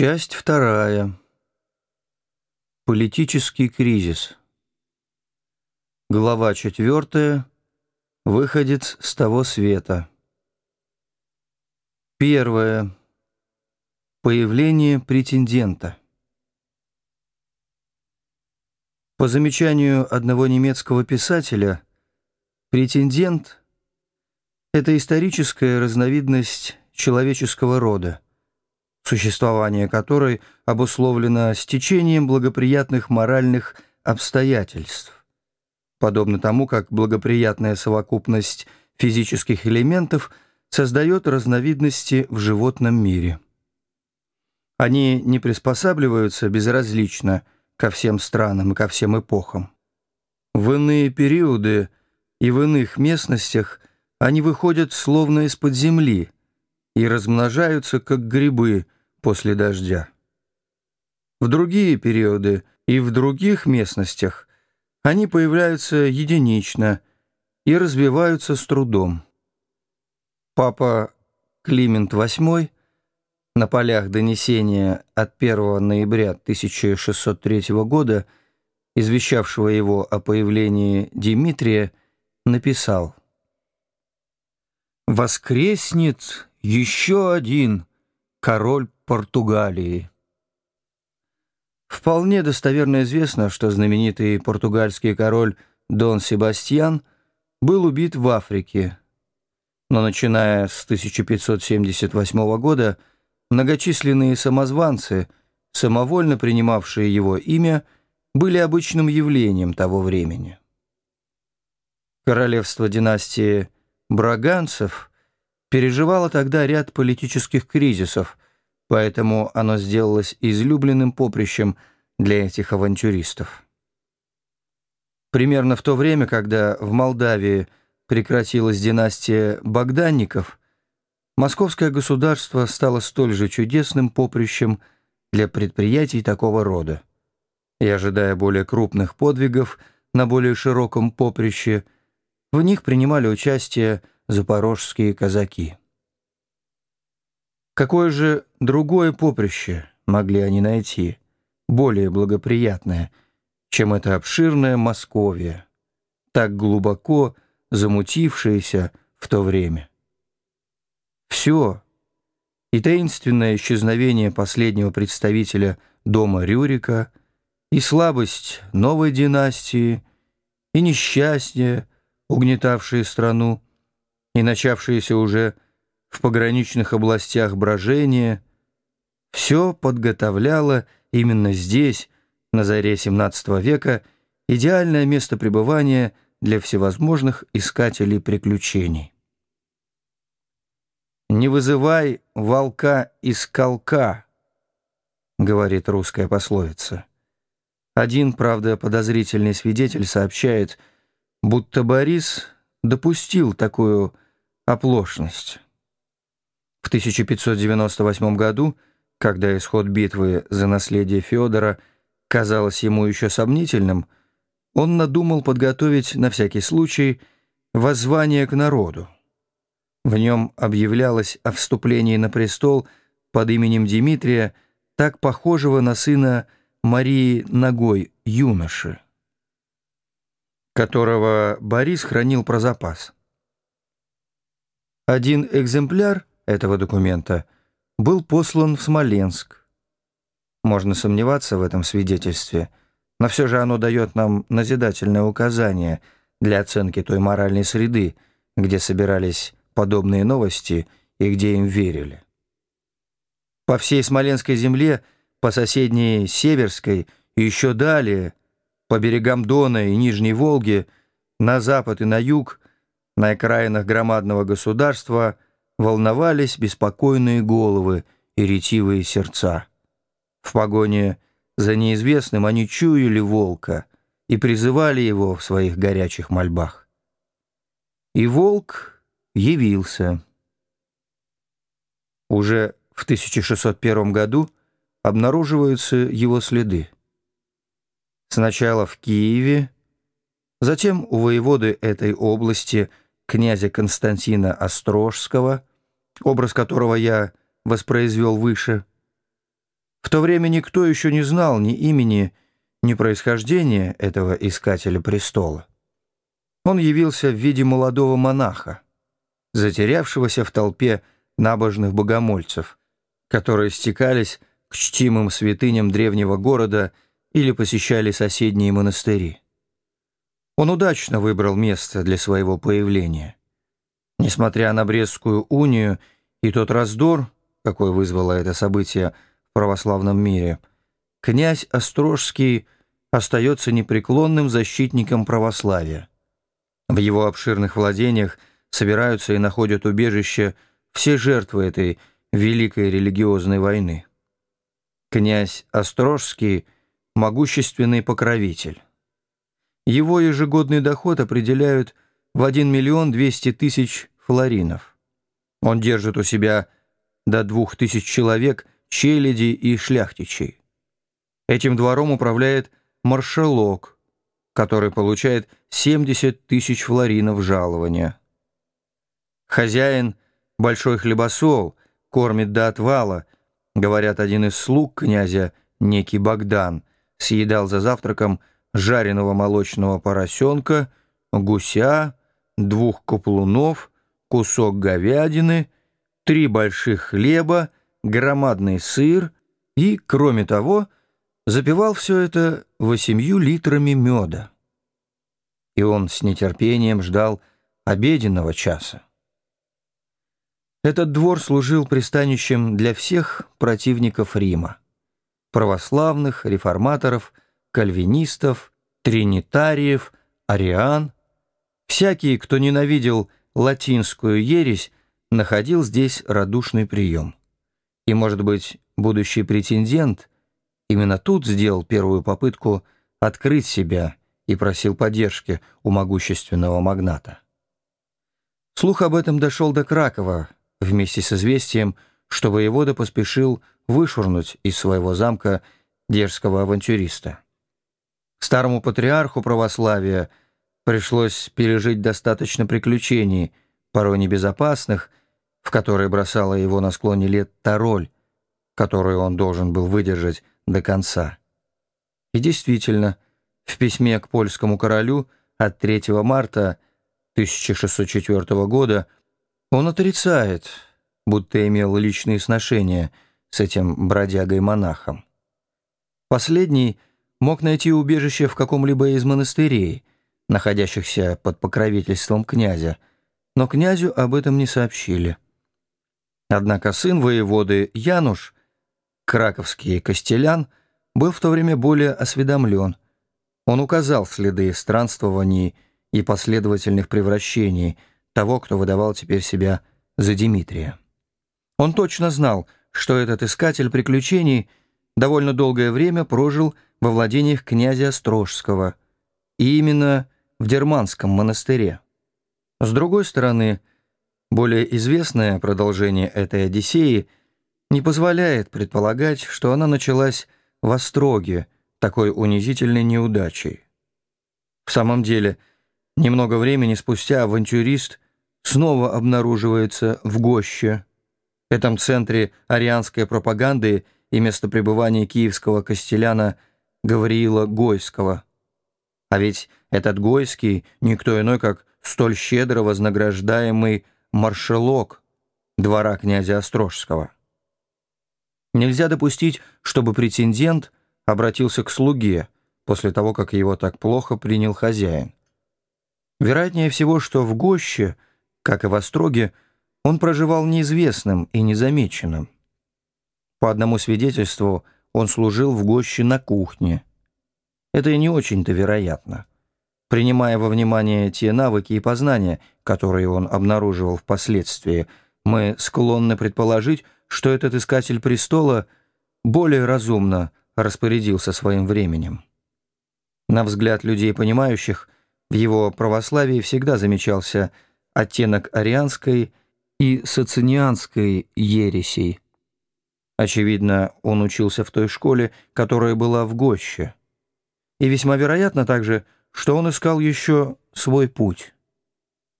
Часть вторая. Политический кризис. Глава четвертая. Выходец с того света. Первое. Появление претендента. По замечанию одного немецкого писателя, претендент — это историческая разновидность человеческого рода существование которой обусловлено стечением благоприятных моральных обстоятельств, подобно тому, как благоприятная совокупность физических элементов создает разновидности в животном мире. Они не приспосабливаются безразлично ко всем странам и ко всем эпохам. В иные периоды и в иных местностях они выходят словно из-под земли и размножаются, как грибы – после дождя. В другие периоды и в других местностях они появляются единично и развиваются с трудом. Папа Климент VIII на полях донесения от 1 ноября 1603 года, извещавшего его о появлении Димитрия, написал «Воскреснет еще один король Португалии. Вполне достоверно известно, что знаменитый португальский король Дон Себастьян был убит в Африке, но начиная с 1578 года многочисленные самозванцы, самовольно принимавшие его имя, были обычным явлением того времени. Королевство династии Браганцев переживало тогда ряд политических кризисов – поэтому оно сделалось излюбленным поприщем для этих авантюристов. Примерно в то время, когда в Молдавии прекратилась династия Богданников, московское государство стало столь же чудесным поприщем для предприятий такого рода. И ожидая более крупных подвигов на более широком поприще, в них принимали участие запорожские казаки. Какое же другое поприще могли они найти, более благоприятное, чем эта обширная Московия, так глубоко замутившаяся в то время? Все, и таинственное исчезновение последнего представителя дома Рюрика, и слабость новой династии, и несчастье, угнетавшие страну, и начавшиеся уже в пограничных областях брожения, все подготовляло именно здесь, на заре XVII века, идеальное место пребывания для всевозможных искателей приключений. «Не вызывай волка из колка», — говорит русская пословица. Один, правда, подозрительный свидетель сообщает, будто Борис допустил такую оплошность. В 1598 году, когда исход битвы за наследие Федора казалось ему еще сомнительным, он надумал подготовить на всякий случай воззвание к народу. В нем объявлялось о вступлении на престол под именем Дмитрия, так похожего на сына Марии Ногой юноши, которого Борис хранил про запас. Один экземпляр этого документа был послан в Смоленск. Можно сомневаться в этом свидетельстве, но все же оно дает нам назидательное указание для оценки той моральной среды, где собирались подобные новости и где им верили. По всей Смоленской земле, по соседней Северской и еще далее, по берегам Дона и Нижней Волги, на запад и на юг, на окраинах громадного государства – волновались беспокойные головы и ретивые сердца. В погоне за неизвестным они чуяли волка и призывали его в своих горячих мольбах. И волк явился. Уже в 1601 году обнаруживаются его следы. Сначала в Киеве, затем у воеводы этой области князя Константина Острожского – образ которого я воспроизвел выше. В то время никто еще не знал ни имени, ни происхождения этого искателя престола. Он явился в виде молодого монаха, затерявшегося в толпе набожных богомольцев, которые стекались к чтимым святыням древнего города или посещали соседние монастыри. Он удачно выбрал место для своего появления. Несмотря на Брестскую унию и тот раздор, какой вызвало это событие в православном мире, князь Острожский остается непреклонным защитником православия. В его обширных владениях собираются и находят убежище все жертвы этой великой религиозной войны. Князь Острожский – могущественный покровитель. Его ежегодный доход определяют в 1 миллион 200 тысяч флоринов. Он держит у себя до двух тысяч человек, челяди и шляхтичей. Этим двором управляет маршалок, который получает 70 тысяч флоринов жалования. Хозяин, большой хлебосол, кормит до отвала, говорят, один из слуг князя, некий Богдан, съедал за завтраком жареного молочного поросенка, гуся, двух каплунов, кусок говядины, три больших хлеба, громадный сыр и, кроме того, запивал все это восемью литрами меда. И он с нетерпением ждал обеденного часа. Этот двор служил пристанищем для всех противников Рима. Православных, реформаторов, кальвинистов, тринитариев, ариан. Всякий, кто ненавидел латинскую ересь, находил здесь радушный прием. И, может быть, будущий претендент именно тут сделал первую попытку открыть себя и просил поддержки у могущественного магната. Слух об этом дошел до Кракова, вместе с известием, что воевода поспешил вышвырнуть из своего замка дерзкого авантюриста. Старому патриарху православия пришлось пережить достаточно приключений, порой небезопасных, в которые бросала его на склоне лет та роль, которую он должен был выдержать до конца. И действительно, в письме к польскому королю от 3 марта 1604 года он отрицает, будто имел личные сношения с этим бродягой-монахом. Последний мог найти убежище в каком-либо из монастырей, находящихся под покровительством князя, но князю об этом не сообщили. Однако сын воеводы Януш, краковский костелян, был в то время более осведомлен. Он указал следы странствований и последовательных превращений – того, кто выдавал теперь себя за Дмитрия. Он точно знал, что этот искатель приключений довольно долгое время прожил во владениях князя Острожского, и именно в Дерманском монастыре. С другой стороны, более известное продолжение этой Одиссеи не позволяет предполагать, что она началась в Остроге, такой унизительной неудачей. В самом деле, немного времени спустя авантюрист снова обнаруживается в Гоще, этом центре арианской пропаганды и место пребывания киевского костеляна Гавриила Гойского. А ведь этот Гойский никто иной, как столь щедро вознаграждаемый маршалок двора князя Острожского. Нельзя допустить, чтобы претендент обратился к слуге после того, как его так плохо принял хозяин. Вероятнее всего, что в Гоще – как и в Остроге, он проживал неизвестным и незамеченным. По одному свидетельству, он служил в гоще на кухне. Это и не очень-то вероятно. Принимая во внимание те навыки и познания, которые он обнаруживал впоследствии, мы склонны предположить, что этот искатель престола более разумно распорядился своим временем. На взгляд людей, понимающих, в его православии всегда замечался – оттенок арианской и социнианской ересей. Очевидно, он учился в той школе, которая была в Гоще. И весьма вероятно также, что он искал еще свой путь.